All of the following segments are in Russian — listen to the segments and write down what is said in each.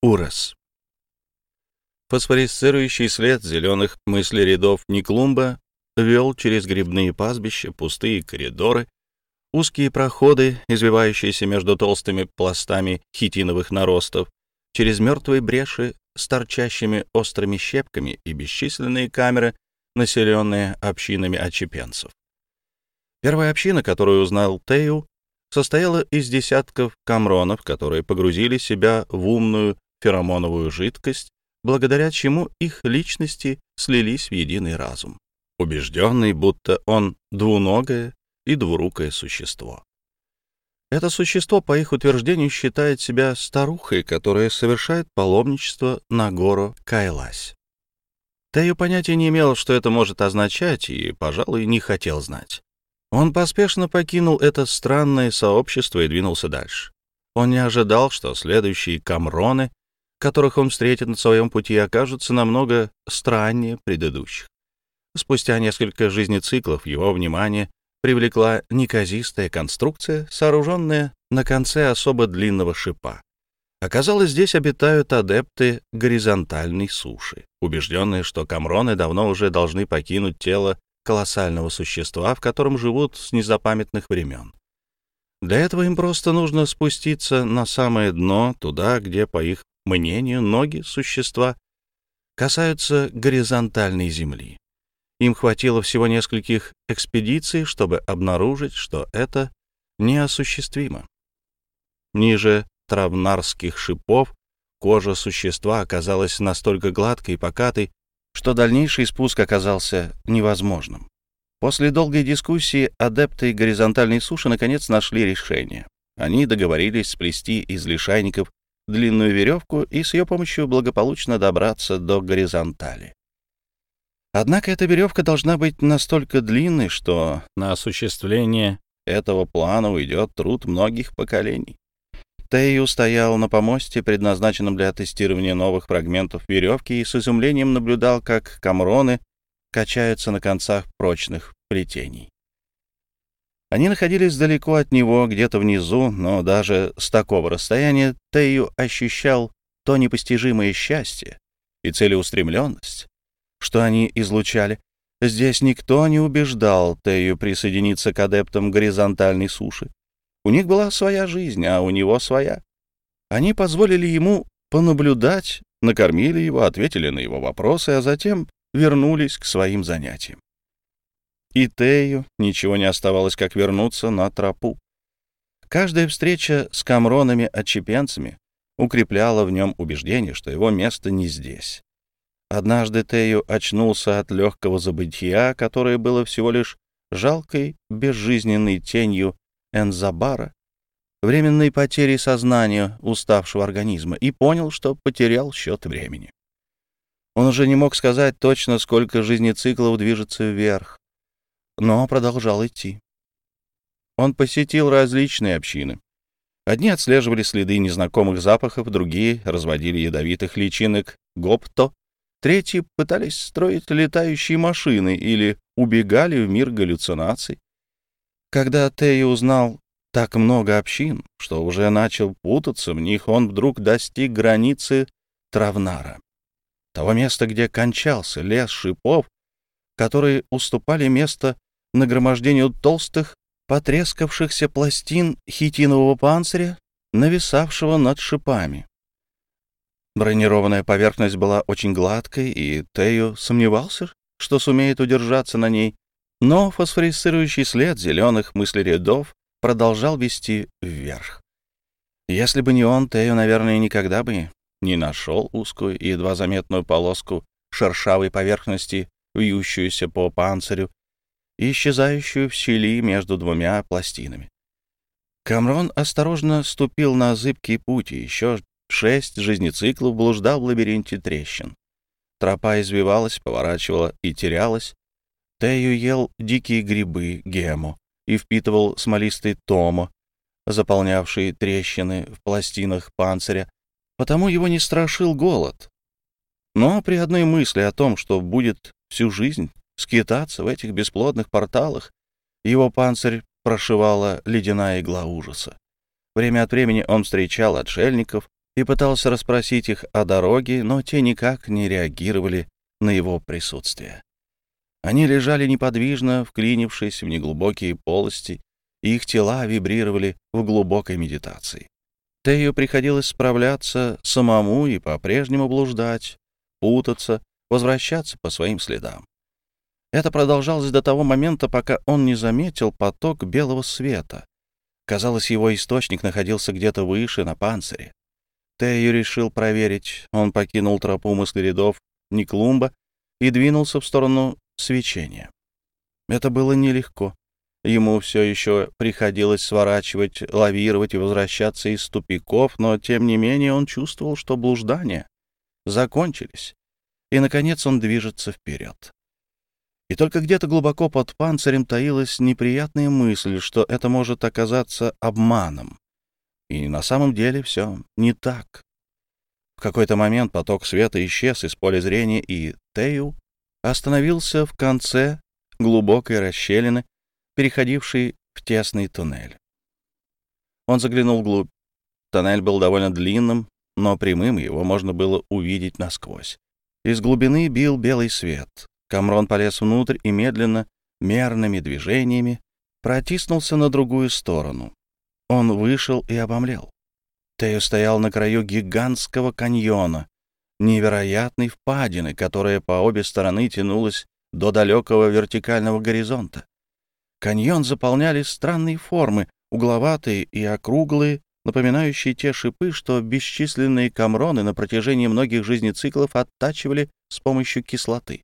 Урос. Фосфорисцирующий след зеленых мыслерядов Никлумба вел через грибные пастбища, пустые коридоры, узкие проходы, извивающиеся между толстыми пластами хитиновых наростов, через мертвые бреши с торчащими острыми щепками и бесчисленные камеры, населенные общинами отчепенцев. Первая община, которую узнал Тею, состояла из десятков камронов, которые погрузили себя в умную феромоновую жидкость благодаря чему их личности слились в единый разум, убежденный, будто он двуногое и двурукое существо. Это существо, по их утверждению, считает себя старухой, которая совершает паломничество на гору Кайлась. Тею понятия не имел, что это может означать, и, пожалуй, не хотел знать. Он поспешно покинул это странное сообщество и двинулся дальше. Он не ожидал, что следующие камроны которых он встретит на своем пути, окажутся намного страннее предыдущих. Спустя несколько жизнециклов его внимание привлекла неказистая конструкция, сооруженная на конце особо длинного шипа. Оказалось, здесь обитают адепты горизонтальной суши, убежденные, что камроны давно уже должны покинуть тело колоссального существа, в котором живут с незапамятных времен. Для этого им просто нужно спуститься на самое дно, туда, где, по их мнению, ноги существа касаются горизонтальной Земли. Им хватило всего нескольких экспедиций, чтобы обнаружить, что это неосуществимо. Ниже травнарских шипов кожа существа оказалась настолько гладкой и покатой, что дальнейший спуск оказался невозможным. После долгой дискуссии адепты горизонтальной суши наконец нашли решение. Они договорились сплести из лишайников длинную веревку и с ее помощью благополучно добраться до горизонтали. Однако эта веревка должна быть настолько длинной, что на осуществление этого плана уйдет труд многих поколений. Тею стоял на помосте, предназначенном для тестирования новых фрагментов веревки, и с изумлением наблюдал, как камроны качаются на концах прочных плетений. Они находились далеко от него, где-то внизу, но даже с такого расстояния Тею ощущал то непостижимое счастье и целеустремленность, что они излучали. Здесь никто не убеждал Тею присоединиться к адептам горизонтальной суши. У них была своя жизнь, а у него своя. Они позволили ему понаблюдать, накормили его, ответили на его вопросы, а затем вернулись к своим занятиям. И Тею ничего не оставалось, как вернуться на тропу. Каждая встреча с камронами-отчепенцами укрепляла в нем убеждение, что его место не здесь. Однажды Тею очнулся от легкого забытия, которое было всего лишь жалкой, безжизненной тенью Энзабара, временной потери сознания уставшего организма, и понял, что потерял счет времени. Он уже не мог сказать точно, сколько жизнециклов движется вверх, но продолжал идти. Он посетил различные общины. Одни отслеживали следы незнакомых запахов, другие разводили ядовитых личинок гопто, третьи пытались строить летающие машины или убегали в мир галлюцинаций. Когда Тея узнал так много общин, что уже начал путаться в них, он вдруг достиг границы Травнара, того места, где кончался лес шипов, которые уступали место нагромождению толстых, потрескавшихся пластин хитинового панциря, нависавшего над шипами. Бронированная поверхность была очень гладкой, и Тею сомневался, что сумеет удержаться на ней, но фосфорисцирующий след зеленых мыслерядов продолжал вести вверх. Если бы не он, Тею, наверное, никогда бы не нашел узкую и едва заметную полоску шершавой поверхности, вьющуюся по панцирю, и исчезающую в щели между двумя пластинами. Камрон осторожно ступил на зыбкий путь и еще шесть жизнециклов блуждал в лабиринте трещин. Тропа извивалась, поворачивала и терялась. Тею ел дикие грибы гемо и впитывал смолистый томо, заполнявший трещины в пластинах панциря, потому его не страшил голод. Но при одной мысли о том, что будет всю жизнь скитаться в этих бесплодных порталах, его панцирь прошивала ледяная игла ужаса. Время от времени он встречал отшельников и пытался расспросить их о дороге, но те никак не реагировали на его присутствие. Они лежали неподвижно, вклинившись в неглубокие полости, и их тела вибрировали в глубокой медитации. Тею приходилось справляться самому и по-прежнему блуждать, путаться, возвращаться по своим следам. Это продолжалось до того момента, пока он не заметил поток белого света. Казалось, его источник находился где-то выше, на панцире. Тею решил проверить. Он покинул тропу мыслерядов Никлумба и двинулся в сторону свечения. Это было нелегко. Ему все еще приходилось сворачивать, лавировать и возвращаться из тупиков, но, тем не менее, он чувствовал, что блуждания закончились, и, наконец, он движется вперед. И только где-то глубоко под панцирем таилась неприятная мысль, что это может оказаться обманом. И на самом деле все не так. В какой-то момент поток света исчез из поля зрения, и Тею остановился в конце глубокой расщелины, переходившей в тесный туннель. Он заглянул вглубь. Тоннель был довольно длинным, но прямым, его можно было увидеть насквозь. Из глубины бил белый свет. Камрон полез внутрь и медленно, мерными движениями протиснулся на другую сторону. Он вышел и обомлел. Тео стоял на краю гигантского каньона, невероятной впадины, которая по обе стороны тянулась до далекого вертикального горизонта. Каньон заполняли странные формы, угловатые и округлые, напоминающие те шипы, что бесчисленные камроны на протяжении многих жизнециклов оттачивали с помощью кислоты.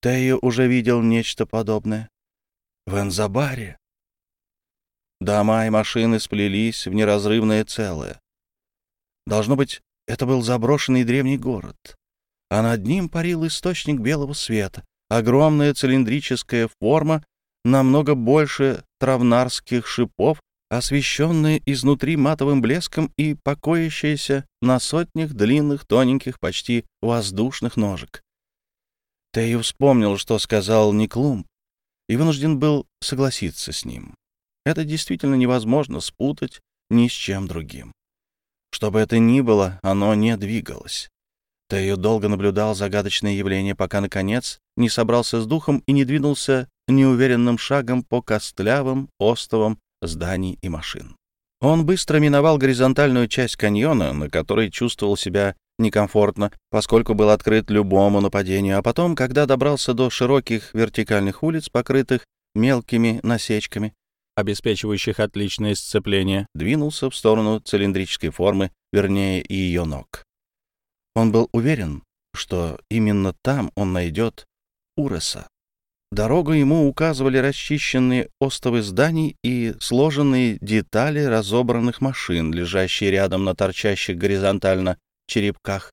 Тео уже видел нечто подобное. В Энзабаре. Дома и машины сплелись в неразрывное целое. Должно быть, это был заброшенный древний город, а над ним парил источник белого света, огромная цилиндрическая форма, намного больше травнарских шипов, освещенная изнутри матовым блеском и покоящаяся на сотнях длинных, тоненьких, почти воздушных ножек. Тею вспомнил, что сказал Никлумб, и вынужден был согласиться с ним. Это действительно невозможно спутать ни с чем другим. Что бы это ни было, оно не двигалось. Тею долго наблюдал загадочное явление, пока, наконец, не собрался с духом и не двинулся неуверенным шагом по костлявым остовам зданий и машин. Он быстро миновал горизонтальную часть каньона, на которой чувствовал себя некомфортно, поскольку был открыт любому нападению, а потом, когда добрался до широких вертикальных улиц, покрытых мелкими насечками, обеспечивающих отличное сцепление, двинулся в сторону цилиндрической формы, вернее, ее ног. Он был уверен, что именно там он найдет Уреса. Дорогу ему указывали расчищенные остовы зданий и сложенные детали разобранных машин, лежащие рядом на торчащих горизонтально черепках.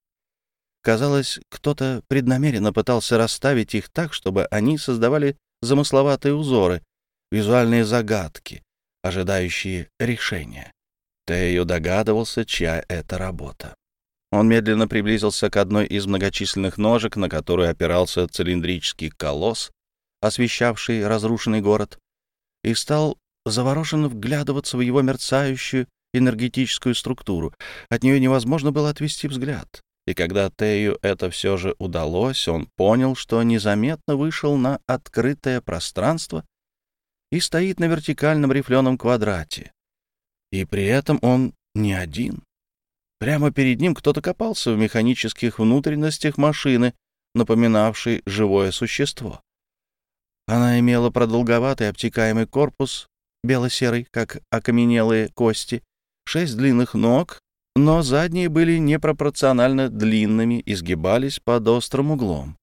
Казалось, кто-то преднамеренно пытался расставить их так, чтобы они создавали замысловатые узоры, визуальные загадки, ожидающие решения. Тею догадывался, чья это работа. Он медленно приблизился к одной из многочисленных ножек, на которую опирался цилиндрический колосс, освещавший разрушенный город, и стал завороженно вглядываться в его мерцающую энергетическую структуру. От нее невозможно было отвести взгляд. И когда Тею это все же удалось, он понял, что незаметно вышел на открытое пространство и стоит на вертикальном рифленом квадрате. И при этом он не один. Прямо перед ним кто-то копался в механических внутренностях машины, напоминавшей живое существо. Она имела продолговатый обтекаемый корпус, бело-серый, как окаменелые кости, шесть длинных ног, но задние были непропорционально длинными и сгибались под острым углом.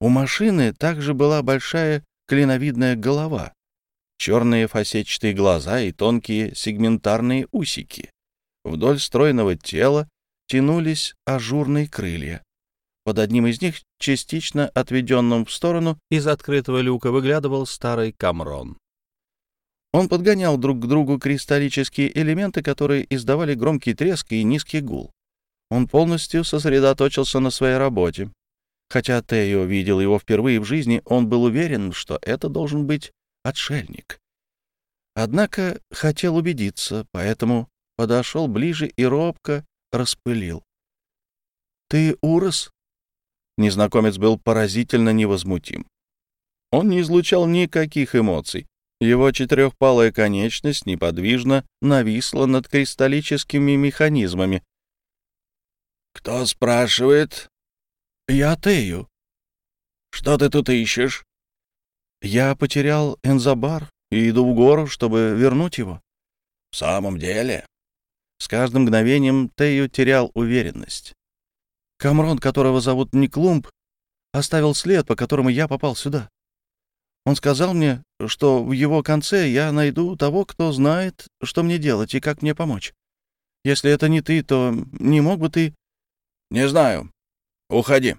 У машины также была большая клиновидная голова, черные фасетчатые глаза и тонкие сегментарные усики. Вдоль стройного тела тянулись ажурные крылья. Под одним из них, частично отведенным в сторону, из открытого люка выглядывал старый камрон. Он подгонял друг к другу кристаллические элементы, которые издавали громкий треск и низкий гул. Он полностью сосредоточился на своей работе. Хотя Тео видел его впервые в жизни, он был уверен, что это должен быть отшельник. Однако хотел убедиться, поэтому подошел ближе и робко распылил. «Ты Урос?» Незнакомец был поразительно невозмутим. Он не излучал никаких эмоций. Его четырехпалая конечность неподвижно нависла над кристаллическими механизмами. «Кто спрашивает?» «Я Тею». «Что ты тут ищешь?» «Я потерял Энзабар и иду в гору, чтобы вернуть его». «В самом деле?» С каждым мгновением Тею терял уверенность. Камрон, которого зовут Никлумб, оставил след, по которому я попал сюда. Он сказал мне, что в его конце я найду того, кто знает, что мне делать и как мне помочь. Если это не ты, то не мог бы ты... — Не знаю. Уходи.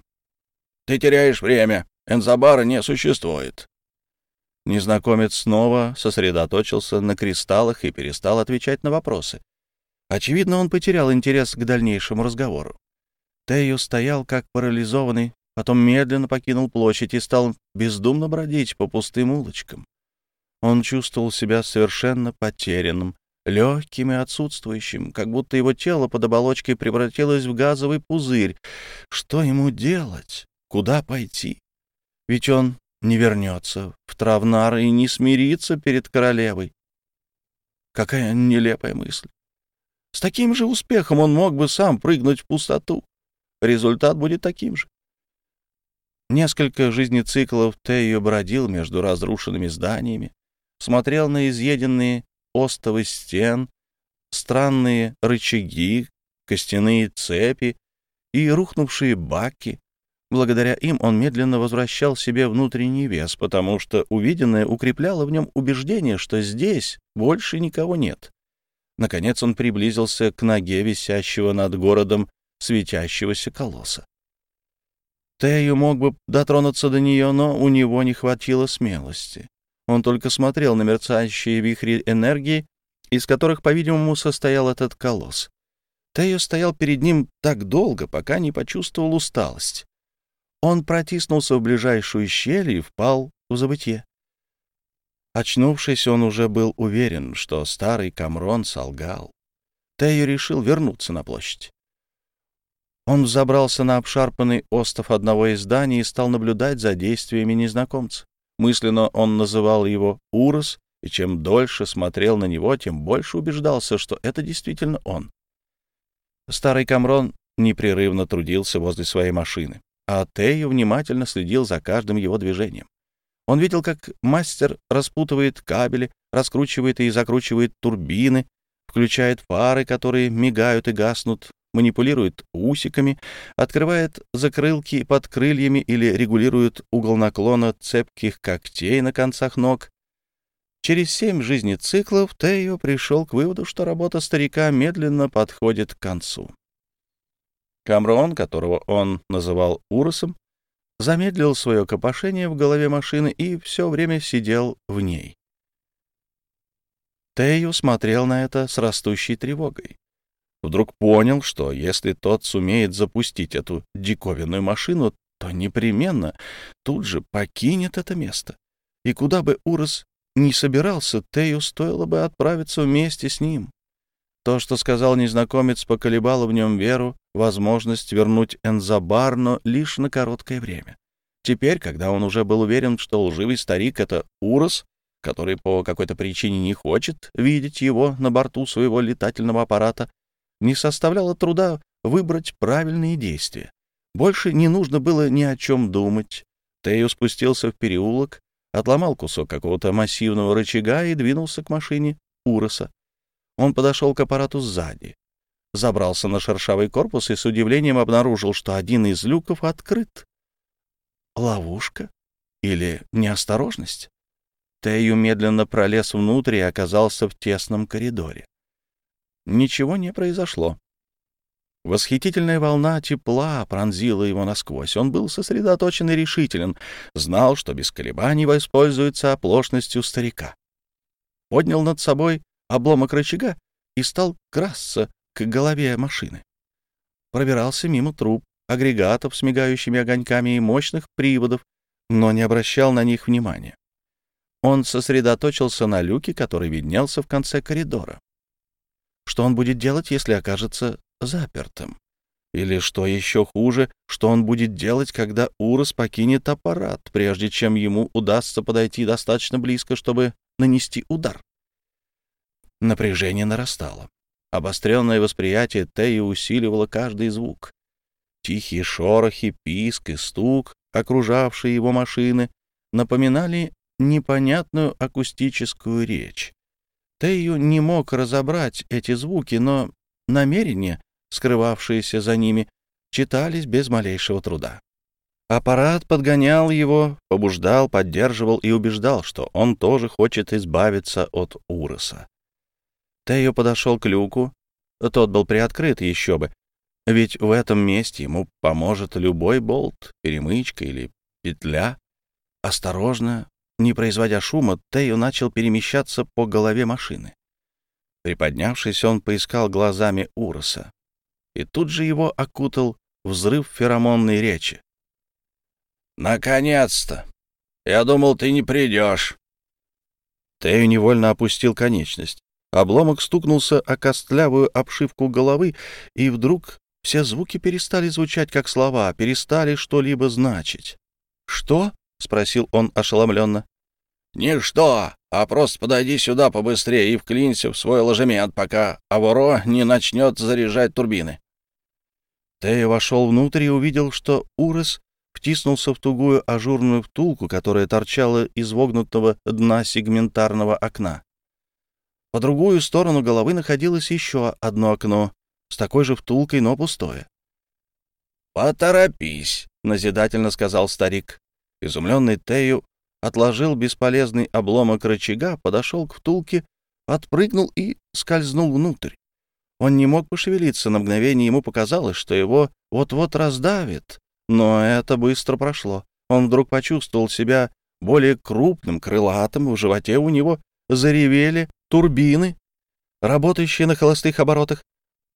Ты теряешь время. Энзабара не существует. Незнакомец снова сосредоточился на кристаллах и перестал отвечать на вопросы. Очевидно, он потерял интерес к дальнейшему разговору. Тею стоял как парализованный, потом медленно покинул площадь и стал бездумно бродить по пустым улочкам. Он чувствовал себя совершенно потерянным, легким и отсутствующим, как будто его тело под оболочкой превратилось в газовый пузырь. Что ему делать? Куда пойти? Ведь он не вернется в Травнар и не смирится перед королевой. Какая нелепая мысль. С таким же успехом он мог бы сам прыгнуть в пустоту. Результат будет таким же. Несколько жизнециклов Тею бродил между разрушенными зданиями, смотрел на изъеденные остовы стен, странные рычаги, костяные цепи и рухнувшие баки. Благодаря им он медленно возвращал себе внутренний вес, потому что увиденное укрепляло в нем убеждение, что здесь больше никого нет. Наконец он приблизился к ноге висящего над городом светящегося колосса. Тею мог бы дотронуться до нее, но у него не хватило смелости. Он только смотрел на мерцающие вихри энергии, из которых, по-видимому, состоял этот колосс. Тею стоял перед ним так долго, пока не почувствовал усталость. Он протиснулся в ближайшую щель и впал в забытье. Очнувшись, он уже был уверен, что старый Камрон солгал. Тею решил вернуться на площадь. Он взобрался на обшарпанный остов одного из зданий и стал наблюдать за действиями незнакомца. Мысленно он называл его Урос, и чем дольше смотрел на него, тем больше убеждался, что это действительно он. Старый Камрон непрерывно трудился возле своей машины, а Тею внимательно следил за каждым его движением. Он видел, как мастер распутывает кабели, раскручивает и закручивает турбины, включает фары, которые мигают и гаснут, манипулирует усиками, открывает закрылки под крыльями или регулирует угол наклона цепких когтей на концах ног. Через семь жизнециклов Тео пришел к выводу, что работа старика медленно подходит к концу. Камрон, которого он называл Уросом, замедлил свое копошение в голове машины и все время сидел в ней. Тею смотрел на это с растущей тревогой. Вдруг понял, что если тот сумеет запустить эту диковинную машину, то непременно тут же покинет это место. И куда бы Урос не собирался, Тею стоило бы отправиться вместе с ним. То, что сказал незнакомец, поколебало в нем веру, возможность вернуть Энзабар, но лишь на короткое время. Теперь, когда он уже был уверен, что лживый старик — это Урос, который по какой-то причине не хочет видеть его на борту своего летательного аппарата, не составляло труда выбрать правильные действия. Больше не нужно было ни о чем думать. Тею спустился в переулок, отломал кусок какого-то массивного рычага и двинулся к машине Уроса. Он подошел к аппарату сзади, забрался на шершавый корпус и с удивлением обнаружил, что один из люков открыт. Ловушка? Или неосторожность? Тею медленно пролез внутрь и оказался в тесном коридоре ничего не произошло. Восхитительная волна тепла пронзила его насквозь. Он был сосредоточен и решителен, знал, что без колебаний воспользуется оплошностью старика. Поднял над собой обломок рычага и стал красться к голове машины. Пробирался мимо труб, агрегатов с мигающими огоньками и мощных приводов, но не обращал на них внимания. Он сосредоточился на люке, который виднелся в конце коридора. Что он будет делать, если окажется запертым? Или, что еще хуже, что он будет делать, когда Урос покинет аппарат, прежде чем ему удастся подойти достаточно близко, чтобы нанести удар? Напряжение нарастало. Обостренное восприятие Теи усиливало каждый звук. Тихие шорохи, писк и стук, окружавшие его машины, напоминали непонятную акустическую речь. Тею не мог разобрать эти звуки, но намерения, скрывавшиеся за ними, читались без малейшего труда. Аппарат подгонял его, побуждал, поддерживал и убеждал, что он тоже хочет избавиться от Уроса. Тео подошел к люку. Тот был приоткрыт еще бы, ведь в этом месте ему поможет любой болт, перемычка или петля. Осторожно, не производя шума, Тео начал перемещаться по голове машины. Приподнявшись, он поискал глазами Уроса. И тут же его окутал взрыв феромонной речи. «Наконец-то! Я думал, ты не придешь!» Тео невольно опустил конечность. Обломок стукнулся о костлявую обшивку головы, и вдруг все звуки перестали звучать как слова, перестали что-либо значить. «Что?» — спросил он ошеломленно. «Ничто, а просто подойди сюда побыстрее и вклинься в свой ложемент, пока Аворо не начнет заряжать турбины». Тея вошел внутрь и увидел, что Урос втиснулся в тугую ажурную втулку, которая торчала из вогнутого дна сегментарного окна. По другую сторону головы находилось еще одно окно, с такой же втулкой, но пустое. «Поторопись», — назидательно сказал старик. Изумленный Тею отложил бесполезный обломок рычага, подошел к втулке, отпрыгнул и скользнул внутрь. Он не мог пошевелиться, на мгновение ему показалось, что его вот-вот раздавит, но это быстро прошло. Он вдруг почувствовал себя более крупным, крылатым, в животе у него заревели турбины, работающие на холостых оборотах.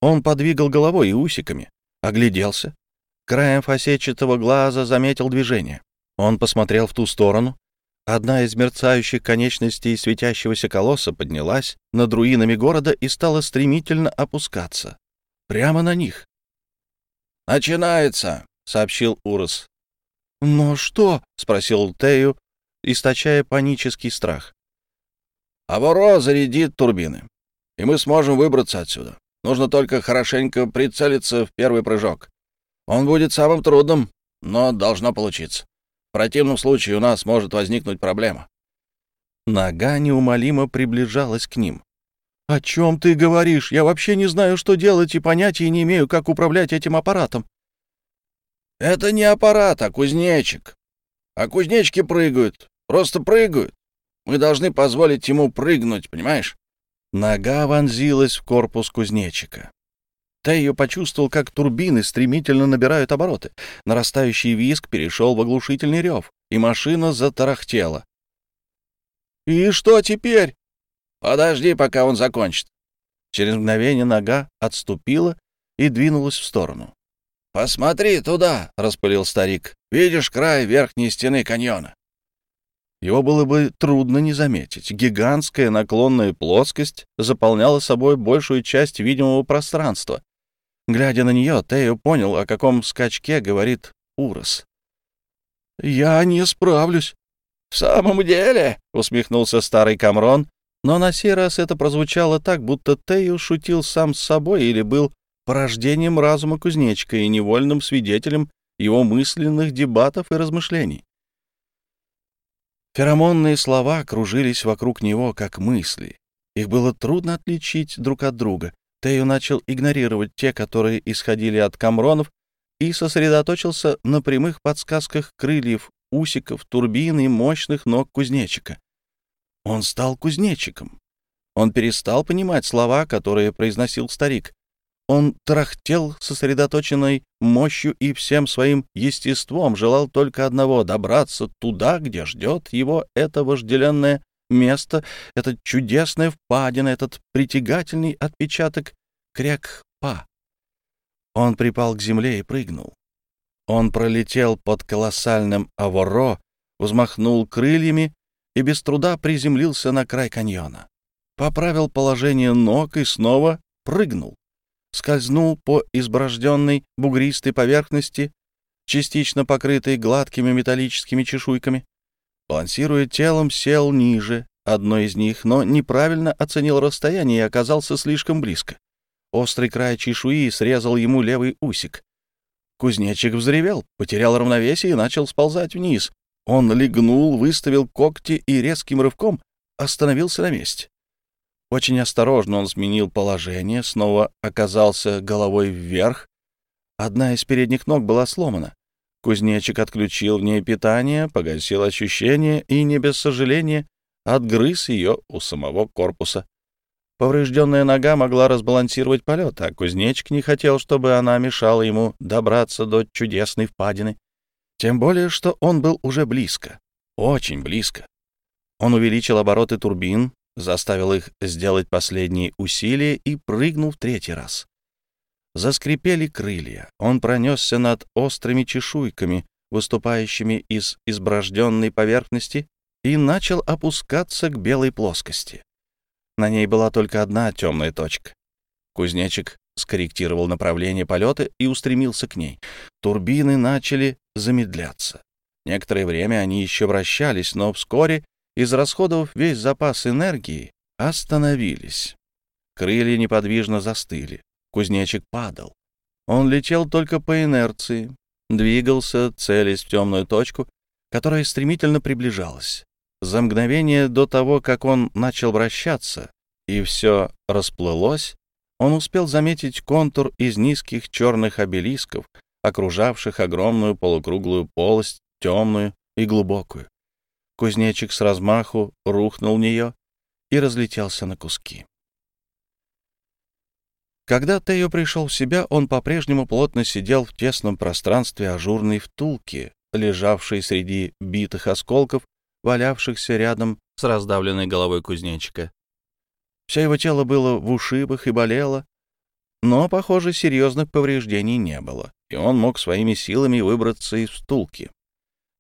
Он подвигал головой и усиками, огляделся. Краем фасетчатого глаза заметил движение. Он посмотрел в ту сторону. Одна из мерцающих конечностей светящегося колосса поднялась над руинами города и стала стремительно опускаться. Прямо на них. «Начинается!» — сообщил Урос. «Но что?» — спросил Тею, источая панический страх. «Аворо зарядит турбины, и мы сможем выбраться отсюда. Нужно только хорошенько прицелиться в первый прыжок. Он будет самым трудным, но должно получиться. Противном случае у нас может возникнуть проблема. Нога неумолимо приближалась к ним. «О чем ты говоришь? Я вообще не знаю, что делать, и понятия не имею, как управлять этим аппаратом». «Это не аппарат, а кузнечик. А кузнечики прыгают, просто прыгают. Мы должны позволить ему прыгнуть, понимаешь?» Нога вонзилась в корпус кузнечика. Тэйо почувствовал, как турбины стремительно набирают обороты. Нарастающий виск перешел в оглушительный рев, и машина затарахтела. «И что теперь?» «Подожди, пока он закончит». Через мгновение нога отступила и двинулась в сторону. «Посмотри туда!» — распылил старик. «Видишь край верхней стены каньона?» Его было бы трудно не заметить. Гигантская наклонная плоскость заполняла собой большую часть видимого пространства. Глядя на нее, Тео понял, о каком скачке говорит Урос. «Я не справлюсь». «В самом деле?» — усмехнулся старый Камрон, но на сей раз это прозвучало так, будто Тео шутил сам с собой или был порождением разума кузнечка и невольным свидетелем его мысленных дебатов и размышлений. Феромонные слова кружились вокруг него, как мысли. Их было трудно отличить друг от друга. Тею начал игнорировать те, которые исходили от камронов, и сосредоточился на прямых подсказках крыльев, усиков, турбин и мощных ног кузнечика. Он стал кузнечиком. Он перестал понимать слова, которые произносил старик. Он трахтел сосредоточенной мощью и всем своим естеством желал только одного — добраться туда, где ждет его это вожделенное место, эта чудесная впадина, этот притягательный отпечаток кряк-па. Он припал к земле и прыгнул. Он пролетел под колоссальным аворо, взмахнул крыльями и без труда приземлился на край каньона. Поправил положение ног и снова прыгнул, скользнул по изброжденной бугристой поверхности, частично покрытой гладкими металлическими чешуйками. Балансируя телом, сел ниже одной из них, но неправильно оценил расстояние и оказался слишком близко. Острый край чешуи срезал ему левый усик. Кузнечик взревел, потерял равновесие и начал сползать вниз. Он легнул, выставил когти и резким рывком остановился на месте. Очень осторожно он сменил положение, снова оказался головой вверх. Одна из передних ног была сломана. Кузнечик отключил в ней питание, погасил ощущение и, не без сожаления, отгрыз ее у самого корпуса. Поврежденная нога могла разбалансировать полет, а кузнечик не хотел, чтобы она мешала ему добраться до чудесной впадины. Тем более, что он был уже близко, очень близко. Он увеличил обороты турбин, заставил их сделать последние усилия и прыгнул в третий раз. Заскрипели крылья. Он пронесся над острыми чешуйками, выступающими из изброжденной поверхности, и начал опускаться к белой плоскости. На ней была только одна темная точка. Кузнечик скорректировал направление полета и устремился к ней. Турбины начали замедляться. Некоторое время они еще вращались, но вскоре израсходовав весь запас энергии, остановились. Крылья неподвижно застыли. Кузнечик падал. Он летел только по инерции, двигался, целясь в темную точку, которая стремительно приближалась. За мгновение до того, как он начал вращаться, и все расплылось, он успел заметить контур из низких черных обелисков, окружавших огромную полукруглую полость, темную и глубокую. Кузнечик с размаху рухнул в нее и разлетелся на куски. Когда Тео пришел в себя, он по-прежнему плотно сидел в тесном пространстве ажурной втулки, лежавшей среди битых осколков, валявшихся рядом с раздавленной головой кузнечика. Все его тело было в ушибах и болело, но, похоже, серьезных повреждений не было, и он мог своими силами выбраться из втулки.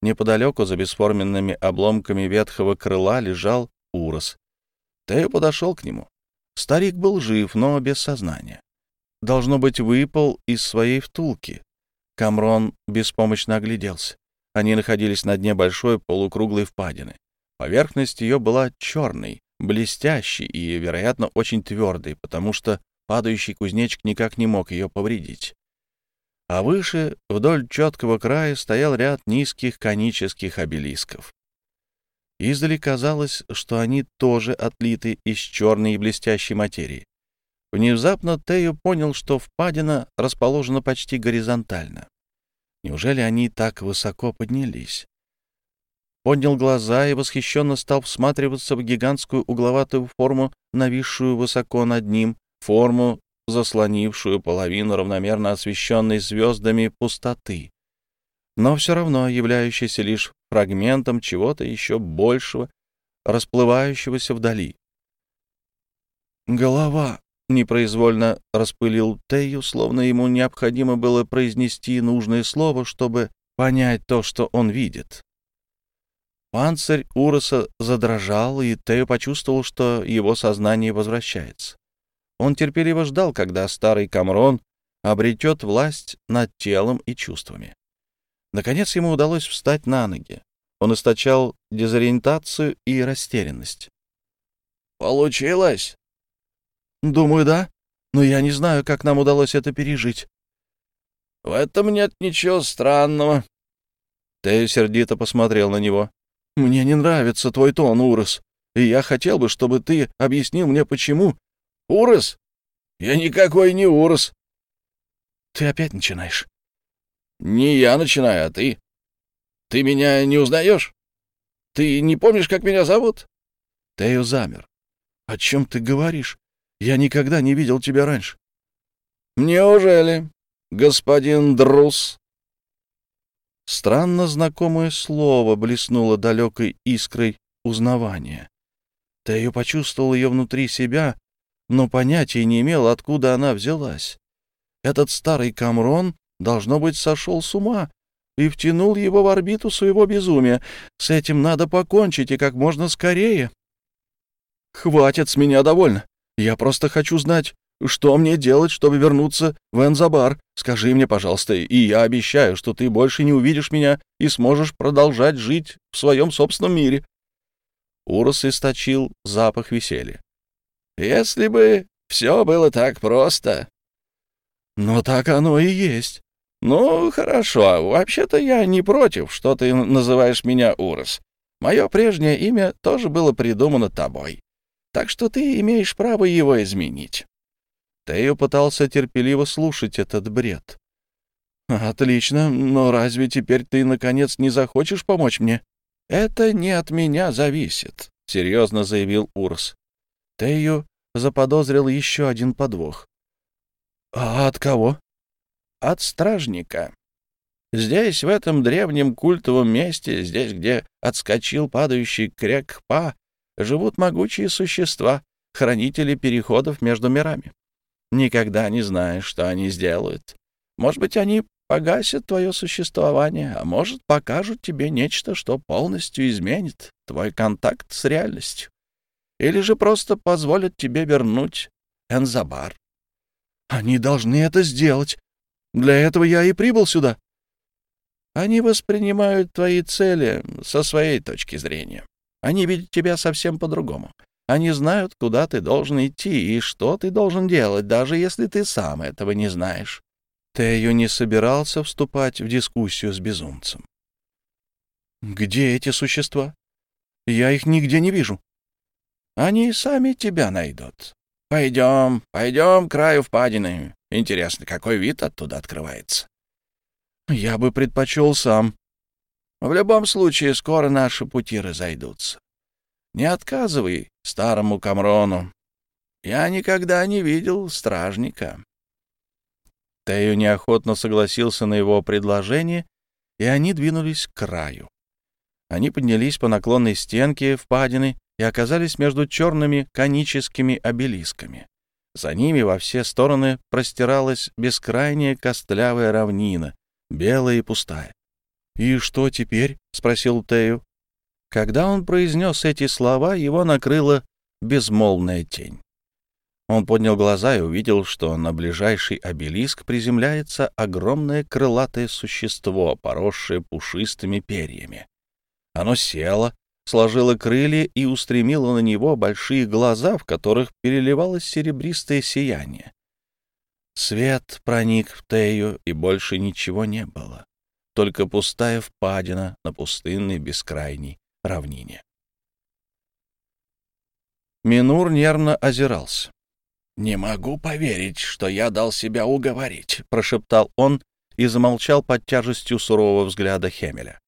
Неподалеку, за бесформенными обломками ветхого крыла, лежал Урос. Тео подошел к нему. Старик был жив, но без сознания. Должно быть, выпал из своей втулки. Камрон беспомощно огляделся. Они находились на дне большой полукруглой впадины. Поверхность ее была черной, блестящей и, вероятно, очень твердой, потому что падающий кузнечик никак не мог ее повредить а выше, вдоль четкого края, стоял ряд низких конических обелисков. Издали казалось, что они тоже отлиты из черной и блестящей материи. Внезапно Тею понял, что впадина расположена почти горизонтально. Неужели они так высоко поднялись? Поднял глаза и восхищенно стал всматриваться в гигантскую угловатую форму, нависшую высоко над ним, форму, заслонившую половину равномерно освещенной звездами пустоты, но все равно являющейся лишь фрагментом чего-то еще большего, расплывающегося вдали. «Голова!» — непроизвольно распылил Тею, словно ему необходимо было произнести нужное слово, чтобы понять то, что он видит. Панцирь Уроса задрожал, и Тею почувствовал, что его сознание возвращается. Он терпеливо ждал, когда старый Камрон обретет власть над телом и чувствами. Наконец ему удалось встать на ноги. Он источал дезориентацию и растерянность. «Получилось?» «Думаю, да. Но я не знаю, как нам удалось это пережить». «В этом нет ничего странного». Тею сердито посмотрел на него. «Мне не нравится твой тон, Урос, и я хотел бы, чтобы ты объяснил мне, почему Урос? Я никакой не Урос. Ты опять начинаешь. Не я начинаю, а ты. Ты меня не узнаешь? Ты не помнишь, как меня зовут? Тео замер. О чем ты говоришь? Я никогда не видел тебя раньше. Неужели, господин Друс? Странно знакомое слово блеснуло далекой искрой узнавания. Тео почувствовал ее внутри себя, но понятия не имел, откуда она взялась. Этот старый Камрон, должно быть, сошел с ума и втянул его в орбиту своего безумия. С этим надо покончить и как можно скорее. Хватит с меня довольно. Я просто хочу знать, Что мне делать, чтобы вернуться в Энзабар? Скажи мне, пожалуйста, и я обещаю, что ты больше не увидишь меня и сможешь продолжать жить в своем собственном мире». Урос источил запах веселья. «Если бы все было так просто». «Но так оно и есть». «Ну, хорошо. Вообще-то я не против, что ты называешь меня Урос. Мое прежнее имя тоже было придумано тобой. Так что ты имеешь право его изменить. Тео пытался терпеливо слушать этот бред. «Отлично, но разве теперь ты, наконец, не захочешь помочь мне?» «Это не от меня зависит», — серьезно заявил Урс. Тею заподозрил еще один подвох. «А от кого?» «От стражника. Здесь, в этом древнем культовом месте, здесь, где отскочил падающий Крекпа, живут могучие существа, хранители переходов между мирами. Никогда не знаешь, что они сделают. Может быть, они погасят твое существование, а может, покажут тебе нечто, что полностью изменит твой контакт с реальностью. Или же просто позволят тебе вернуть Энзабар. Они должны это сделать. Для этого я и прибыл сюда. Они воспринимают твои цели со своей точки зрения. Они видят тебя совсем по-другому. Они знают, куда ты должен идти и что ты должен делать, даже если ты сам этого не знаешь. Тею не собирался вступать в дискуссию с безумцем. «Где эти существа? Я их нигде не вижу». «Они сами тебя найдут. Пойдем, пойдем к краю впадины. Интересно, какой вид оттуда открывается?» «Я бы предпочел сам». «В любом случае, скоро наши пути разойдутся. Не отказывай старому Камрону. Я никогда не видел стражника. Тею неохотно согласился на его предложение, и они двинулись к краю. Они поднялись по наклонной стенке впадины и оказались между черными коническими обелисками. За ними во все стороны простиралась бескрайняя костлявая равнина, белая и пустая. «И что теперь?» — спросил Тею. Когда он произнес эти слова, его накрыла безмолвная тень. Он поднял глаза и увидел, что на ближайший обелиск приземляется огромное крылатое существо, поросшее пушистыми перьями. Оно село, сложило крылья и устремило на него большие глаза, в которых переливалось серебристое сияние. Свет проник в Тею, и больше ничего не было. Только пустая впадина на пустынной бескрайней равнине. Минур нервно озирался. «Не могу поверить, что я дал себя уговорить», — прошептал он и замолчал под тяжестью сурового взгляда Хемеля.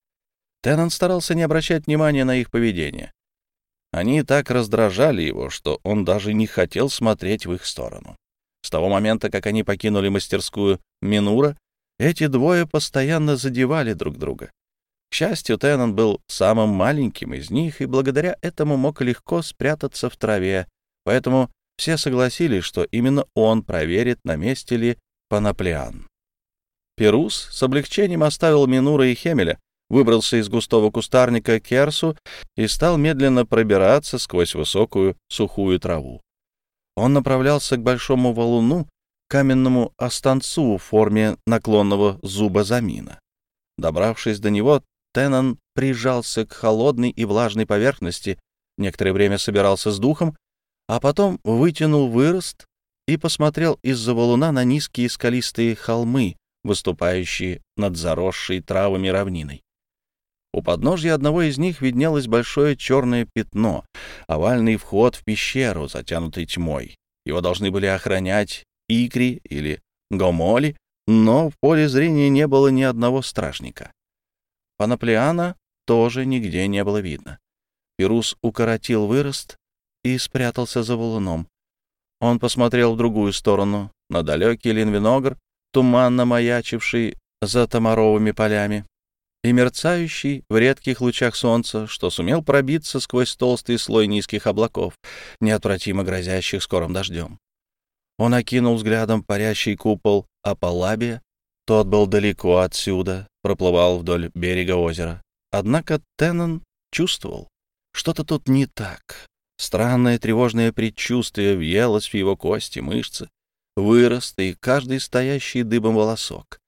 Теннон старался не обращать внимания на их поведение. Они так раздражали его, что он даже не хотел смотреть в их сторону. С того момента, как они покинули мастерскую Минура, эти двое постоянно задевали друг друга. К счастью, Теннон был самым маленьким из них и благодаря этому мог легко спрятаться в траве, поэтому все согласились, что именно он проверит, на месте ли Панаплиан. Перус с облегчением оставил Минура и Хемеля, выбрался из густого кустарника Керсу и стал медленно пробираться сквозь высокую сухую траву. Он направлялся к большому валуну, каменному останцу в форме наклонного зуба замина. Добравшись до него, Теннон прижался к холодной и влажной поверхности, некоторое время собирался с духом, а потом вытянул вырост и посмотрел из-за валуна на низкие скалистые холмы, выступающие над заросшей травами равниной. У подножья одного из них виднелось большое черное пятно, овальный вход в пещеру, затянутый тьмой. Его должны были охранять икри или гомоли, но в поле зрения не было ни одного стражника. Панаплиана тоже нигде не было видно. Пирус укоротил вырост и спрятался за валуном. Он посмотрел в другую сторону, на далекий Линвиногр, туманно маячивший за Тамаровыми полями и мерцающий в редких лучах солнца, что сумел пробиться сквозь толстый слой низких облаков, неотвратимо грозящих скорым дождем. Он окинул взглядом парящий купол Апалабия, тот был далеко отсюда, проплывал вдоль берега озера. Однако Теннон чувствовал, что-то тут не так. Странное тревожное предчувствие въелось в его кости, мышцы, вырост и каждый стоящий дыбом волосок.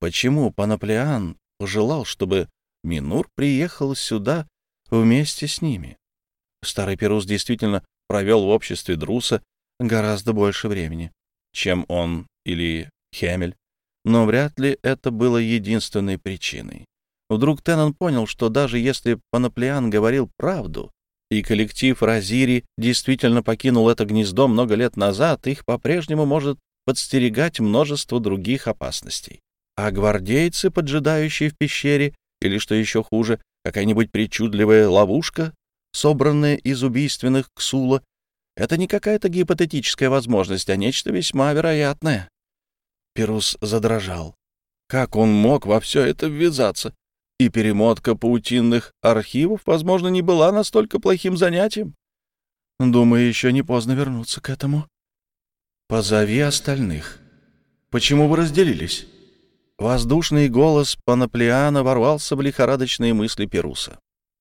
Почему Панаплеан пожелал, чтобы Минур приехал сюда вместе с ними? Старый Перус действительно провел в обществе Друса гораздо больше времени, чем он или Хемель, но вряд ли это было единственной причиной. Вдруг Теннон понял, что даже если Панаплеан говорил правду, и коллектив Розири действительно покинул это гнездо много лет назад, их по-прежнему может подстерегать множество других опасностей. А гвардейцы, поджидающие в пещере, или, что еще хуже, какая-нибудь причудливая ловушка, собранная из убийственных ксула, это не какая-то гипотетическая возможность, а нечто весьма вероятное. Перус задрожал. Как он мог во все это ввязаться? И перемотка паутинных архивов, возможно, не была настолько плохим занятием. Думаю, еще не поздно вернуться к этому. Позови остальных. Почему вы разделились? Воздушный голос Панаплиана ворвался в лихорадочные мысли Перуса.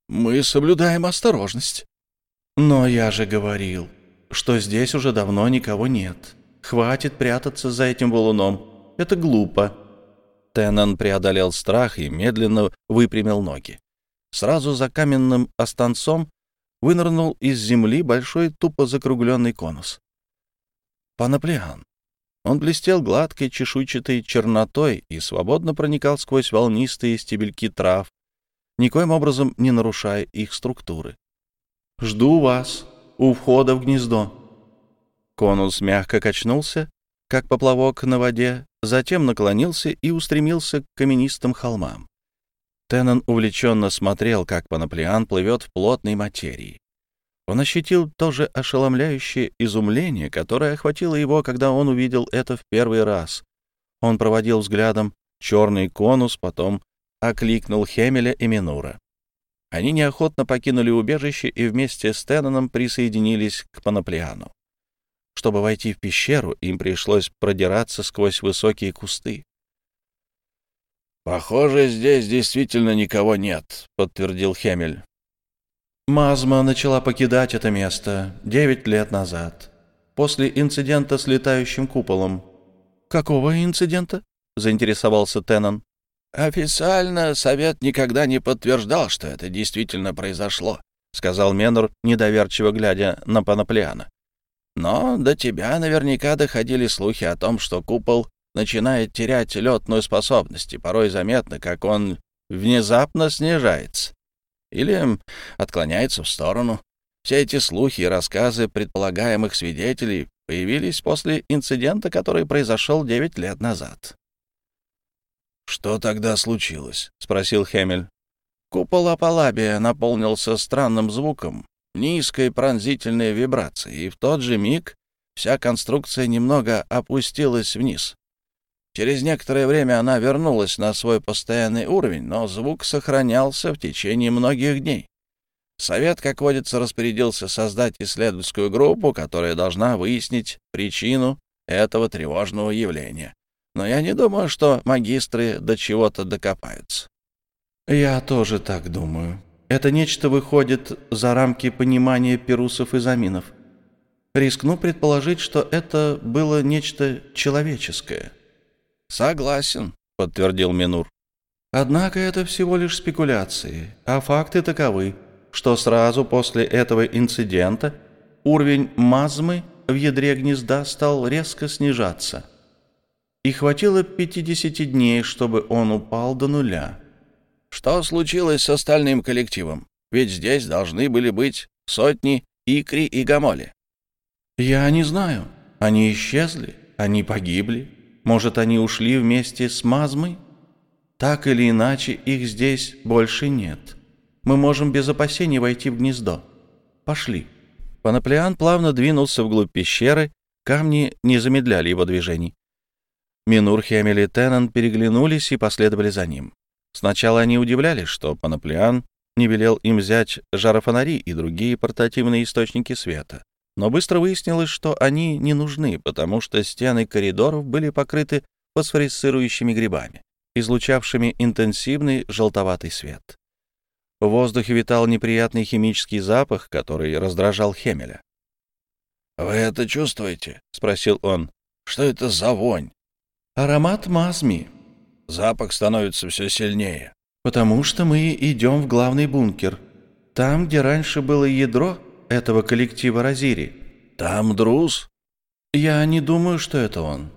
Мы соблюдаем осторожность. Но я же говорил, что здесь уже давно никого нет. Хватит прятаться за этим валуном. Это глупо. Теннон преодолел страх и медленно выпрямил ноги. Сразу за каменным останцом вынырнул из земли большой тупо закругленный конус. Панаплеан. Он блестел гладкой чешуйчатой чернотой и свободно проникал сквозь волнистые стебельки трав, никоим образом не нарушая их структуры. «Жду вас у входа в гнездо». Конус мягко качнулся, как поплавок на воде, затем наклонился и устремился к каменистым холмам. Теннон увлеченно смотрел, как Панаплиан плывет в плотной материи. Он ощутил то же ошеломляющее изумление, которое охватило его, когда он увидел это в первый раз. Он проводил взглядом черный конус, потом окликнул Хемеля и Минура. Они неохотно покинули убежище и вместе с Тенноном присоединились к Панаплиану. Чтобы войти в пещеру, им пришлось продираться сквозь высокие кусты. «Похоже, здесь действительно никого нет», — подтвердил Хемель. Мазма начала покидать это место девять лет назад, после инцидента с летающим куполом. «Какого инцидента?» — заинтересовался Теннон. «Официально совет никогда не подтверждал, что это действительно произошло», — сказал Менор, недоверчиво глядя на Панаплиана. «Но до тебя наверняка доходили слухи о том, что купол начинает терять летную способность, и порой заметно, как он внезапно снижается или отклоняется в сторону. Все эти слухи и рассказы предполагаемых свидетелей появились после инцидента, который произошел девять лет назад. «Что тогда случилось?» — спросил Хемель. Купол Апалабия наполнился странным звуком, низкой пронзительной вибрацией, и в тот же миг вся конструкция немного опустилась вниз. Через некоторое время она вернулась на свой постоянный уровень, но звук сохранялся в течение многих дней. Совет, как водится, распорядился создать исследовательскую группу, которая должна выяснить причину этого тревожного явления. Но я не думаю, что магистры до чего-то докопаются. Я тоже так думаю. Это нечто выходит за рамки понимания перусов и заминов. Рискну предположить, что это было нечто человеческое — «Согласен», — подтвердил Минур. «Однако это всего лишь спекуляции, а факты таковы, что сразу после этого инцидента уровень мазмы в ядре гнезда стал резко снижаться. И хватило 50 дней, чтобы он упал до нуля. Что случилось с остальным коллективом? Ведь здесь должны были быть сотни Икри и Гамоли. Я не знаю. Они исчезли, они погибли. Может, они ушли вместе с Мазмой? Так или иначе, их здесь больше нет. Мы можем без опасений войти в гнездо. Пошли». Панаплеан плавно двинулся вглубь пещеры, камни не замедляли его движений. Минур, Хемель и Теннон переглянулись и последовали за ним. Сначала они удивлялись, что Панаплеан не велел им взять жарофонари и другие портативные источники света. Но быстро выяснилось, что они не нужны, потому что стены коридоров были покрыты фосфорисцирующими грибами, излучавшими интенсивный желтоватый свет. В воздухе витал неприятный химический запах, который раздражал Хемеля. «Вы это чувствуете?» — спросил он. Что это за вонь? Аромат мазми. Запах становится все сильнее. Потому что мы идем в главный бункер. Там, где раньше было ядро этого коллектива Розири. Там Друз? Я не думаю, что это он.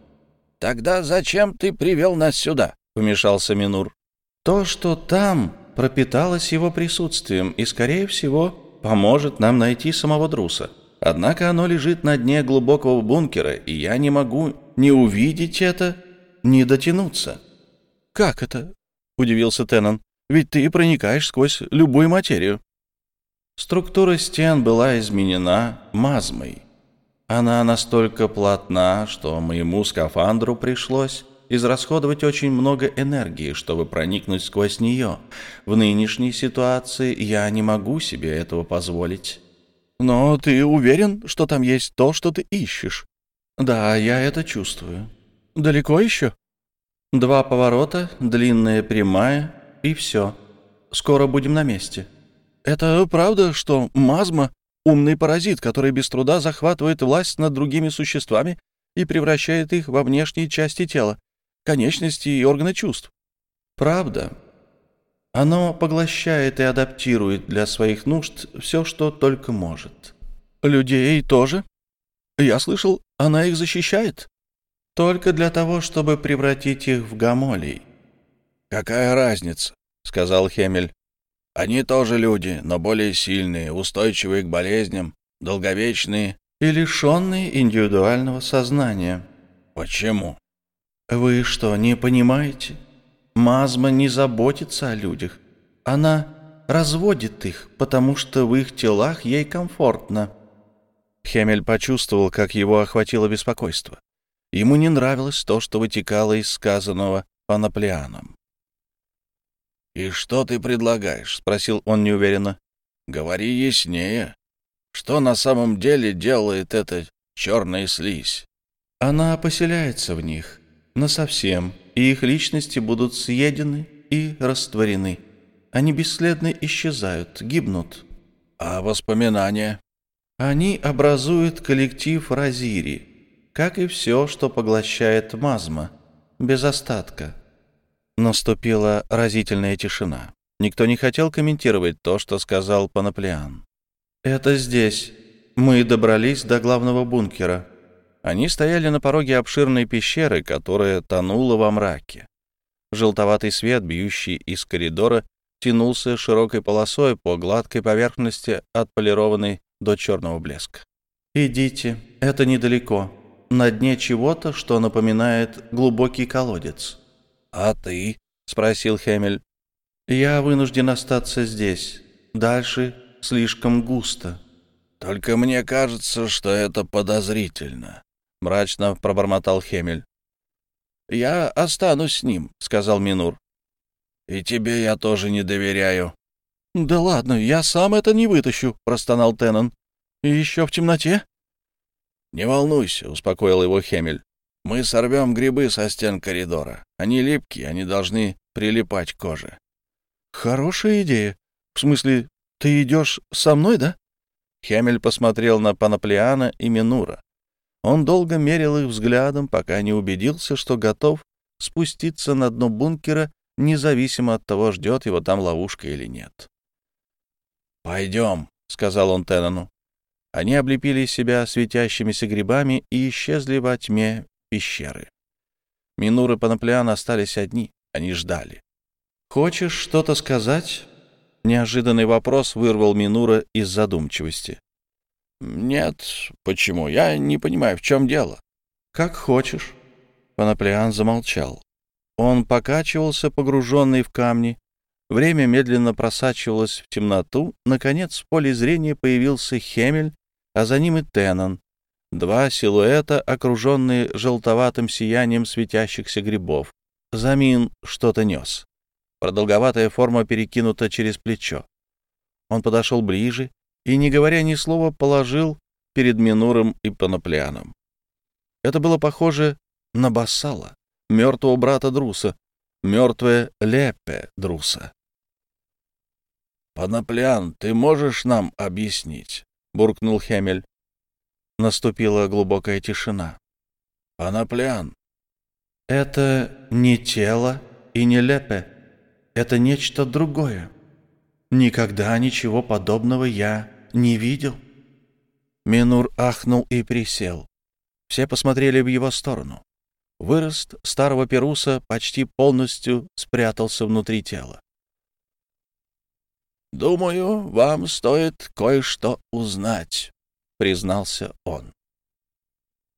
Тогда зачем ты привел нас сюда? Вмешался Минур. То, что там пропиталось его присутствием и, скорее всего, поможет нам найти самого Друса. Однако оно лежит на дне глубокого бункера, и я не могу ни увидеть это, ни дотянуться. «Как это?» — удивился Теннон. «Ведь ты проникаешь сквозь любую материю». Структура стен была изменена мазмой. Она настолько плотна, что моему скафандру пришлось израсходовать очень много энергии, чтобы проникнуть сквозь нее. В нынешней ситуации я не могу себе этого позволить. Но ты уверен, что там есть то, что ты ищешь? Да, я это чувствую. Далеко еще? Два поворота, длинная прямая, и все. Скоро будем на месте. Это правда, что мазма — умный паразит, который без труда захватывает власть над другими существами и превращает их во внешние части тела, конечности и органы чувств? Правда. Оно поглощает и адаптирует для своих нужд все, что только может. Людей тоже? Я слышал, она их защищает? Только для того, чтобы превратить их в гамолий. «Какая разница?» — сказал Хемель. «Они тоже люди, но более сильные, устойчивые к болезням, долговечные и лишенные индивидуального сознания». «Почему?» «Вы что, не понимаете? Мазма не заботится о людях. Она разводит их, потому что в их телах ей комфортно». Хемель почувствовал, как его охватило беспокойство. Ему не нравилось то, что вытекало из сказанного Панаплианом. «И что ты предлагаешь?» — спросил он неуверенно. «Говори яснее. Что на самом деле делает эта черная слизь?» «Она поселяется в них, насовсем, и их личности будут съедены и растворены. Они бесследно исчезают, гибнут». «А воспоминания?» «Они образуют коллектив Розири» как и все, что поглощает мазма, без остатка. Наступила разительная тишина. Никто не хотел комментировать то, что сказал Панаплиан. «Это здесь. Мы добрались до главного бункера». Они стояли на пороге обширной пещеры, которая тонула во мраке. Желтоватый свет, бьющий из коридора, тянулся широкой полосой по гладкой поверхности, отполированной до черного блеска. «Идите, это недалеко», на дне чего-то, что напоминает глубокий колодец. «А ты?» — спросил Хемель. «Я вынужден остаться здесь. Дальше слишком густо». «Только мне кажется, что это подозрительно», — мрачно пробормотал Хемель. «Я останусь с ним», — сказал Минур. «И тебе я тоже не доверяю». «Да ладно, я сам это не вытащу», — простонал Теннон. «И еще в темноте?» «Не волнуйся», — успокоил его Хемель. «Мы сорвем грибы со стен коридора. Они липкие, они должны прилипать к коже». «Хорошая идея. В смысле, ты идешь со мной, да?» Хемель посмотрел на Панаплиана и Минура. Он долго мерил их взглядом, пока не убедился, что готов спуститься на дно бункера, независимо от того, ждет его там ловушка или нет. «Пойдем», — сказал он Теннону. Они облепили себя светящимися грибами и исчезли во тьме пещеры. Минур и Панаплиан остались одни. Они ждали. «Хочешь что-то сказать?» Неожиданный вопрос вырвал Минура из задумчивости. «Нет. Почему? Я не понимаю, в чем дело». «Как хочешь». Панаплиан замолчал. Он покачивался, погруженный в камни. Время медленно просачивалось в темноту. Наконец в поле зрения появился Хемель а за ним и Теннон. Два силуэта, окруженные желтоватым сиянием светящихся грибов. Замин что-то нес. Продолговатая форма перекинута через плечо. Он подошел ближе и, не говоря ни слова, положил перед Минуром и Панаплианом. Это было похоже на Бассала, мертвого брата Друса, мертвое Лепе Друса. «Панаплиан, ты можешь нам объяснить, буркнул Хемель. Наступила глубокая тишина. Анаплян. Это не тело и не лепе. Это нечто другое. Никогда ничего подобного я не видел. Минур ахнул и присел. Все посмотрели в его сторону. Вырост старого Перуса почти полностью спрятался внутри тела. «Думаю, вам стоит кое-что узнать», — признался он.